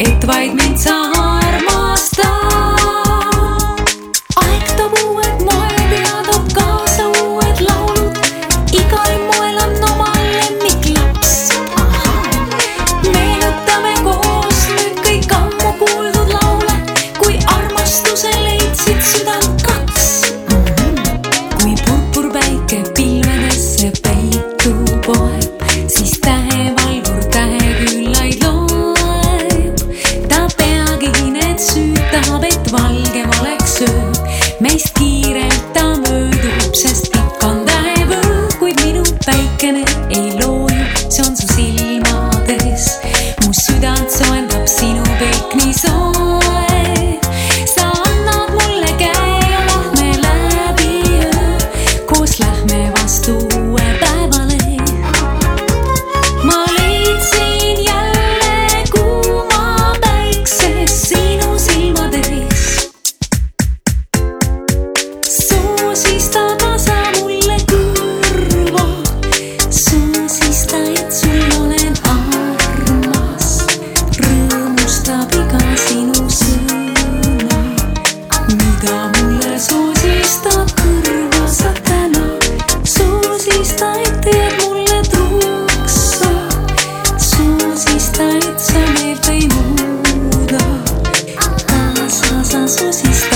et vaid mind sa armastad. so Jesús está.